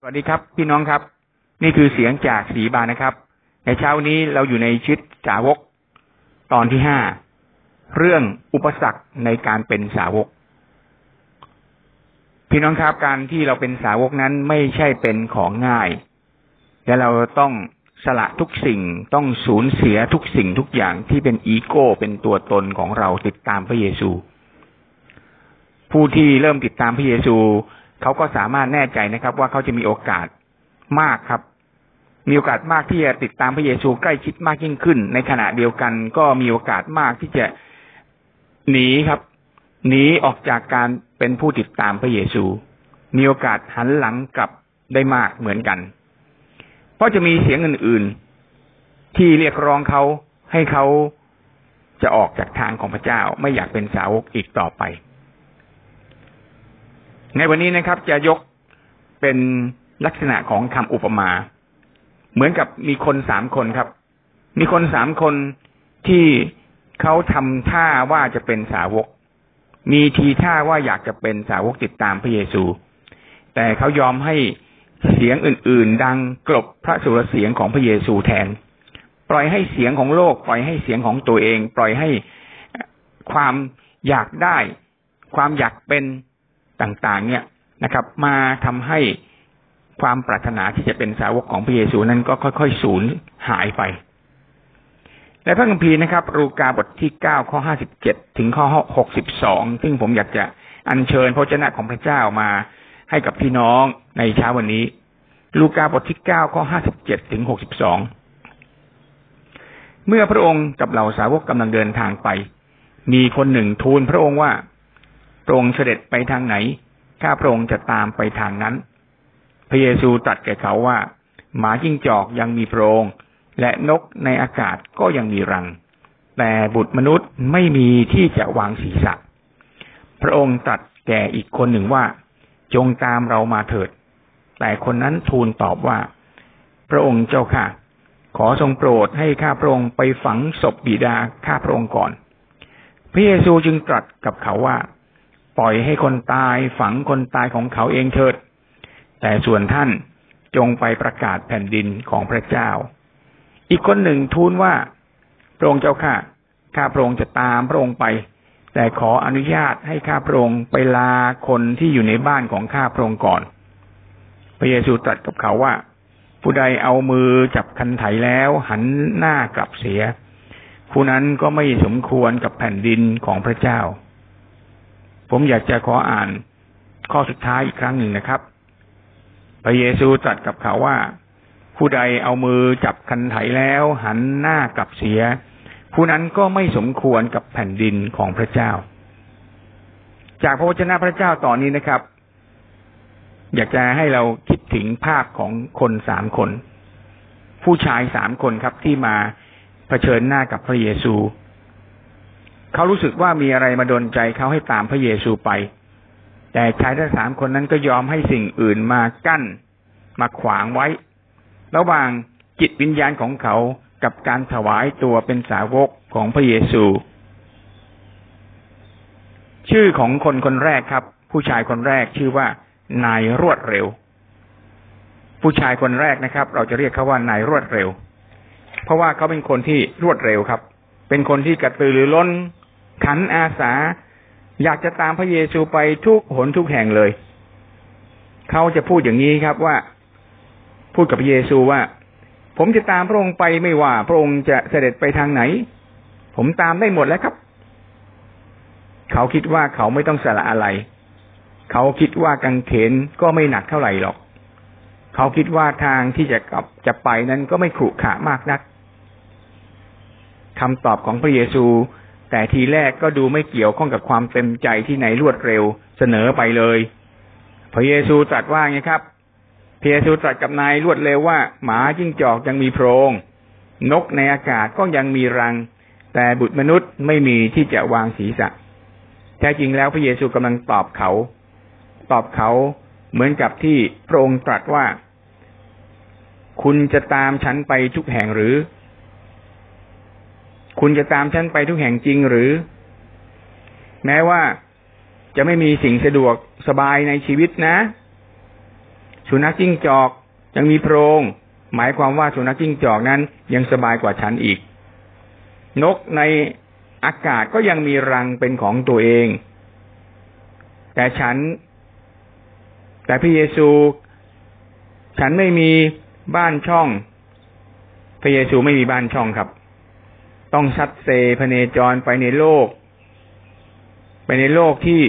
สวัสดีครับ พี่น้องครับ นี่คือเสียงจากสีบานนะครับ ในเช้านี้เราอยู่ในชิดสาวกตอนที่ห้าเรื่องอุปสรรคในการเป็นสาวก พี่น้องครับการที่เราเป็นสาวกนั้นไม่ใช่เป็นของง่าย และเราต้องสละทุกสิ่งต้องสูญเสียทุกสิ่งทุกอย่างที่เป็นอีโก้เป็นตัวตนของเราติดตามพระเยซู ผู้ที่เริ่มติดตามพระเยซู เขาก็สามารถแน่ใจนะครับ ว่าเขาจะมีโอกาสมากครับ มีโอกาสมากที่จะติดตามพระเยซูใกล้ชิดมากยิ่งขึ้น ในขณะเดียวกันก็มีโอกาสมากที่จะหนีครับหนีออกจากการเป็นผู้ติดตามพระเยซู มีโอกาสหันหลังกลับได้มากเหมือนกัน เพราะจะมีเสียงอื่น ๆ ที่เรียกร้องเขาให้เขาจะออกจากทางของพระเจ้าไม่อยากเป็นสาวกอีกต่อไป ในวันนี้นะครับ จะยกเป็นลักษณะของคำอุปมา เหมือนกับมีคนสามคนครับ มีคนสามคนที่เขาทำท่าว่าจะเป็นสาวก มีทีท่าว่าอยากจะเป็นสาวกติดตามพระเยซู แต่เขายอมให้เสียงอื่น ๆ ดังกลบพระสุรเสียงของพระเยซูแทน ปล่อยให้เสียงของโลก ปล่อยให้เสียงของตัวเอง ปล่อยให้ความอยากได้ ความอยากเป็น ต่างๆ เนี่ยนะครับ มาทำให้ความปรารถนาที่จะเป็นสาวกของพระเยซูนั้นก็ค่อยๆสูญหายไปในพระคัมภีร์นะครับ รูกาบทที่เก้าข้อห้าสิบเจ็ดถึงข้อหกสิบสองซึ่งผมอยากจะอัญเชิญพระเจ้าของพระเจ้ามาให้กับพี่น้องในเช้าวันนี้ ลูกาบทที่เก้าข้อห้าสิบเจ็ดถึงหกสิบสองเมื่อพระองค์กับเหล่าสาวกกำลังเดินทางไป มีคนหนึ่งทูลพระองค์ว่า พระองค์เสด็จไปทางไหน ข้าพระองค์จะตามไปทางนั้น พระเยซูตรัสแก่เขาว่า หมาจิ้งจอกยังมีโพรง และนกในอากาศก็ยังมีรัง แต่บุตรมนุษย์ไม่มีที่จะวางศีรษะ พระองค์ตรัสแก่อีกคนหนึ่งว่า จงตามเรามาเถิด แต่คนนั้นทูลตอบว่า พระองค์เจ้าค่ะ ขอทรงโปรดให้ข้าพระองค์ไปฝังศพบิดาข้าพระองค์ก่อน พระเยซูจึงตรัสกับเขาว่า ปล่อยให้คนตายฝังคนตายของเขาเองเถิด แต่ส่วนท่านจงไปประกาศแผ่นดินของพระเจ้า อีกคนหนึ่งทูลว่าพระองค์เจ้าข้าข้าพระองค์จะตามพระองค์ไป แต่ขออนุญาตให้ข้าพระองค์ไปลาคนที่อยู่ในบ้านของข้าพระองค์ก่อน พระเยซูตรัสกับเขาว่า ผู้ใดเอามือจับคันไถแล้วหันหน้ากลับเสีย ผู้นั้นก็ไม่สมควรกับแผ่นดินของพระเจ้า ผมอยากจะขออ่านข้อสุดท้ายอีกครั้งหนึ่งนะครับ พระเยซูตรัสกับเขาว่า ผู้ใดเอามือจับคันไถแล้ว หันหน้ากลับเสีย ผู้นั้นก็ไม่สมควรกับแผ่นดินของพระเจ้า จากพระวจนะพระเจ้าตอนนี้นะครับ อยากจะให้เราคิดถึงภาพของคนสามคน ผู้ชายสามคนครับที่มาเผชิญหน้ากับพระเยซู เขารู้สึกว่ามีอะไรมาดนใจเขาให้ตามพระเยซูไป แต่ชายทั้งสามคนนั้นก็ยอมให้สิ่งอื่นมากั้น มาขวางไว้ ระหว่างจิตวิญญาณของเขากับการถวายตัวเป็นสาวกของพระเยซู ชื่อของคนคนแรกครับ ผู้ชายคนแรกชื่อว่านายรวดเร็ว ผู้ชายคนแรกนะครับ เราจะเรียกเขาว่านายรวดเร็ว เพราะว่าเขาเป็นคนที่รวดเร็วครับ เป็นคนที่กระตือรือร้น ขันอาสา อยากจะตามพระเยซูไปทุกหนทุกแห่งเลย เขาจะพูดอย่างนี้ครับว่า พูดกับพระเยซูว่า ผมจะตามพระองค์ไปไม่ว่า พระองค์จะเสด็จไปทางไหน ผมตามได้หมดแล้วครับ เขาคิดว่าเขาไม่ต้องสละอะไร เขาคิดว่ากังเขนก็ไม่หนักเท่าไหร่หรอกเขาคิดว่าทางที่จะกลับจะไปนั้นก็ไม่ขรุขระมากนักคำตอบของพระเยซู แต่ทีแรกก็ดูไม่เกี่ยวข้องกับความเต็มใจที่ไหนรวดเร็วเสนอไปเลย พระเยซูตรัสว่าไงครับ พระเยซูตรัสกับนายรวดเร็วว่า หมาจิ้งจอกยังมีโพรง นกในอากาศก็ยังมีรัง แต่บุตรมนุษย์ไม่มีที่จะวางศีรษะ แท้จริงแล้วพระเยซูกำลังตอบเขา ตอบเขาเหมือนกับที่พระองค์ตรัสว่า คุณจะตามฉันไปทุกแห่งหรือ คุณจะตามฉันไปทุกแห่งจริงหรือ แม้ว่าจะไม่มีสิ่งสะดวกสบายในชีวิตนะ สุนัขจิ้งจอกยังมีโพรง หมายความว่าสุนัขจิ้งจอกนั้นยังสบายกว่าฉันอีก นกในอากาศก็ยังมีรังเป็นของตัวเอง แต่ฉัน แต่พระเยซู ฉันไม่มีบ้านช่อง พระเยซูไม่มีบ้านช่องครับ ต้องชัดเซพเนจรไปในโลก ไปในโลกที่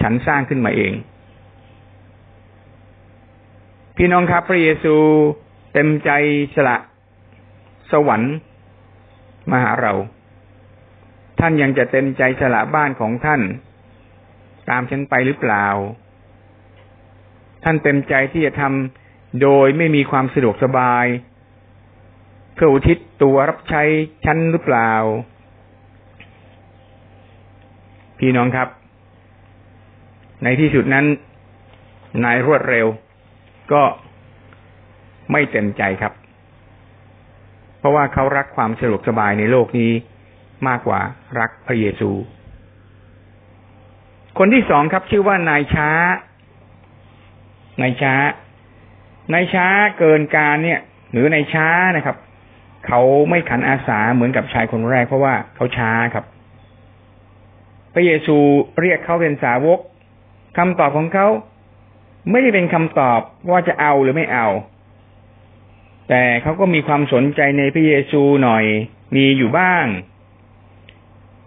ฉันสร้างขึ้นมาเอง พี่น้องครับ พระเยซูเต็มใจสละสวรรค์มาหาเรา ท่านยังจะเต็มใจสละบ้านของท่าน ตามฉันไปหรือเปล่า ท่านเต็มใจที่จะทำโดยไม่มีความสะดวกสบาย เพื่ออุทิศตัวรับใช้ฉันหรือเปล่า พี่น้องครับ ในที่สุดนั้น นายรวดเร็ว ก็ไม่เต็มใจครับ เพราะว่าเขารักความสะดวกสบายในโลกนี้มากกว่ารักพระเยซู คนที่สองครับ ชื่อว่านายช้า นายช้า นายช้าเกินการเนี่ย หรือนายช้านะครับ เขาไม่ขันอาสาเหมือนกับชายคนแรกเพราะว่าเขาช้าครับ พระเยซูเรียกเขาเป็นสาวกคำตอบของเขาไม่ได้เป็นคำตอบว่าจะเอาหรือไม่เอา แต่เขาก็มีความสนใจในพระเยซูหน่อย มีอยู่บ้าง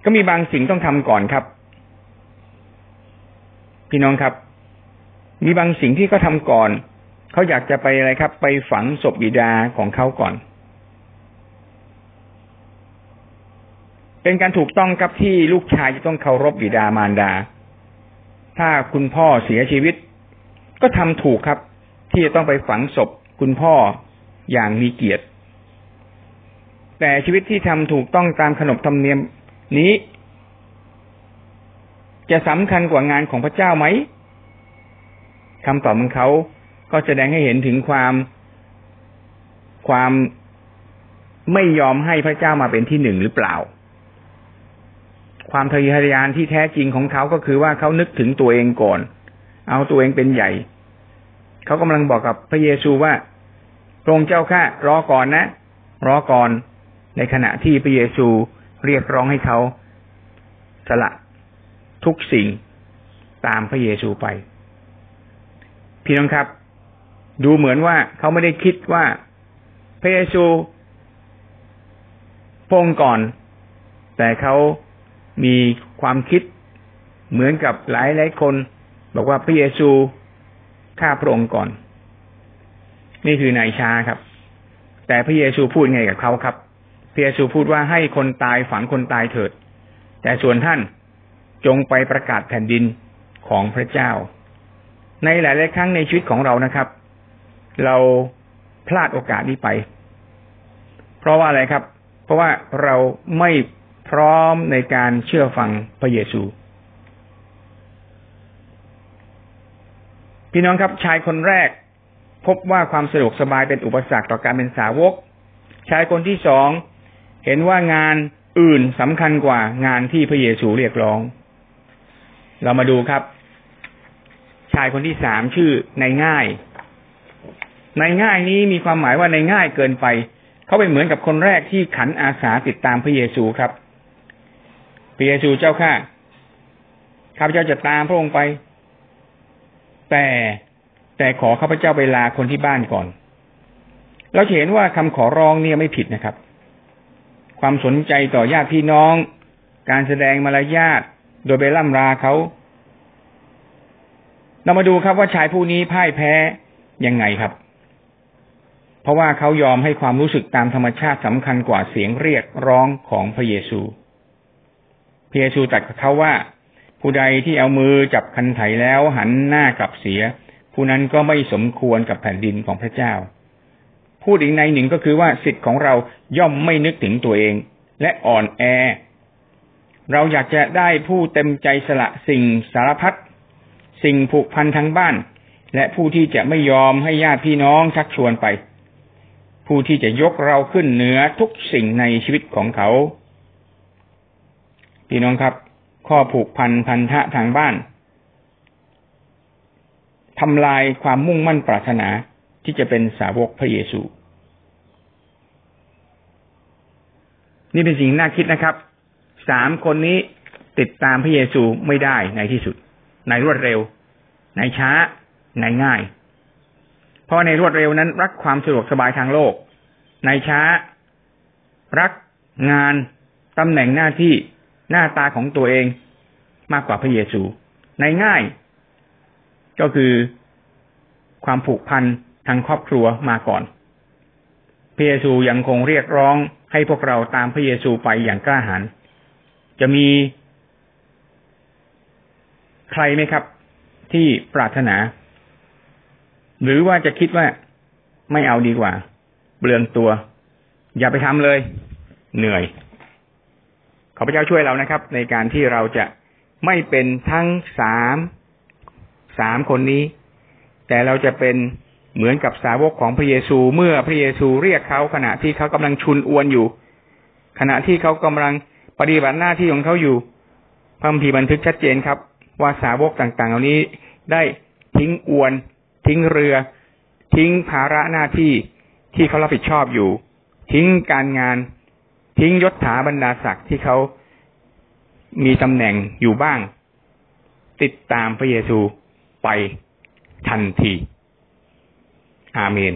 ก็มีบางสิ่งต้องทำก่อนครับ พี่น้องครับ มีบางสิ่งที่เขาทาก่อน เขาอยากจะไปอะไรครับ ไปฝังศพบิดาของเขาก่อน เป็นการถูกต้องครับที่ลูกชายจะต้องเคารพบิดามารดา ถ้าคุณพ่อเสียชีวิต ก็ทำถูกครับ ที่จะต้องไปฝังศพคุณพ่ออย่างมีเกียรติ แต่ชีวิตที่ทำถูกต้องตามขนบธรรมเนียมนี้ จะสำคัญกว่างานของพระเจ้าไหมคำตอบของเขาก็แสดงให้เห็นถึงความความไม่ยอมให้พระเจ้ามาเป็นที่หนึ่งหรือเปล่า ความทะเยอทะยานที่แท้จริงของเขาก็คือว่าเขานึกถึงตัวเองก่อน เอาตัวเองเป็นใหญ่ เขากำลังบอกกับพระเยซูว่าพระองค์เจ้าข้ารอก่อนนะ รอก่อน ในขณะที่พระเยซูเรียกร้องให้เขาสละทุกสิ่งตามพระเยซูไป พี่น้องครับ ดูเหมือนว่าเขาไม่ได้คิดว่าพระเยซูพงก่อน แต่เขา มีความคิดเหมือนกับหลายหลายคน บอกว่าพระเยซูฆ่าพระองค์ก่อน นี่คือนายช้าครับ แต่พระเยซูพูดไงกับเขาครับพระเยซูพูดว่าให้คนตายฝังคนตายเถิด แต่ส่วนท่านจงไปประกาศแผ่นดินของพระเจ้า ในหลายๆครั้งในชีวิตของเรานะครับ เราพลาดโอกาสนี้ไป เพราะว่าอะไรครับ เพราะว่าเราไม่ พร้อมในการเชื่อฟังพระเยซู พี่น้องครับชายคนแรก พบว่าความสะดวกสบายเป็นอุปสรรคต่อการเป็นสาวก ชายคนที่สองเห็นว่างานอื่นสำคัญกว่างานที่พระเยซูเรียกร้อง เรามาดูครับ ชายคนที่สามชื่อในง่าย ในง่ายนี้มีความหมายว่าในง่ายเกินไป เขาเป็นเหมือนกับคนแรกที่ขันอาสาติดตามพระเยซูครับ พระเยซูเจ้าข้าข้าพเจ้าจะตามพระองค์ไป แต่แต่ขอข้าพเจ้าไปลาคนที่บ้านก่อน เราเห็นว่าคำขอร้องเนี่ยไม่ผิดนะครับ ความสนใจต่อญาติพี่น้อง การแสดงมารยาทโดยไปล่ำลาเขา เรามาดูครับว่าชายผู้นี้พ่ายแพ้ยังไงครับ เพราะว่าเขายอมให้ความรู้สึกตามธรรมชาติสำคัญกว่าเสียงเรียกร้องของพระเยซู พระเยซูตรัสกับเขาว่า ผู้ใดที่เอามือจับคันไถแล้วหันหน้ากลับเสีย ผู้นั้นก็ไม่สมควรกับแผ่นดินของพระเจ้า พูดอีกในหนึ่งก็คือว่าสิทธิ์ของเราย่อมไม่นึกถึงตัวเอง และอ่อนแอ เราอยากจะได้ผู้เต็มใจสละสิ่งสารพัดสิ่งผูกพันทางบ้าน และผู้ที่จะไม่ยอมให้ญาติพี่น้องชักชวนไป ผู้ที่จะยกเราขึ้นเหนือทุกสิ่งในชีวิตของเขา พี่น้องครับ ข้อผูกพันพันธะทางบ้านทำลายความมุ่งมั่นปรารถนาที่จะเป็นสาวกพระเยซู นี่เป็นสิ่งน่าคิดนะครับ สามคนนี้ติดตามพระเยซูไม่ได้ในที่สุด ในรวดเร็ว ในช้า ในง่าย เพราะในรวดเร็วนั้น รักความสะดวกสบายทางโลก ในช้า รักงานตำแหน่งหน้าที่ หน้าตาของตัวเองมากกว่าพระเยซู ในง่าย ก็คือความผูกพันทางครอบครัวมาก่อน พระเยซูยังคงเรียกร้องให้พวกเราตามพระเยซูไปอย่างกล้าหาญจะมี ใครไหมครับ ที่ปรารถนา หรือว่าจะคิดว่าไม่เอาดีกว่า เปลืองตัว อย่าไปทำเลย เหนื่อย ขอพระเจ้าช่วยเรานะครับ ในการที่เราจะไม่เป็นทั้งสามสามคนนี้ แต่เราจะเป็นเหมือนกับสาวกของพระเยซู เมื่อพระเยซูเรียกเขาขณะที่เขากำลังชุนอวนอยู่ ขณะที่เขากำลังปฏิบัติหน้าที่ของเขาอยู่พระคัมภีร์บันทึกชัดเจนครับ ว่าสาวกต่างๆ เหล่านี้ได้ทิ้งอวน ทิ้งเรือ ทิ้งภาระหน้าที่ที่เขารับผิดชอบอยู่ ทิ้งการงาน ทิ้งยศถาบรรดาศักดิ์ที่เขามีตำแหน่งอยู่บ้าง ติดตามพระเยซูไปทันที อาเมน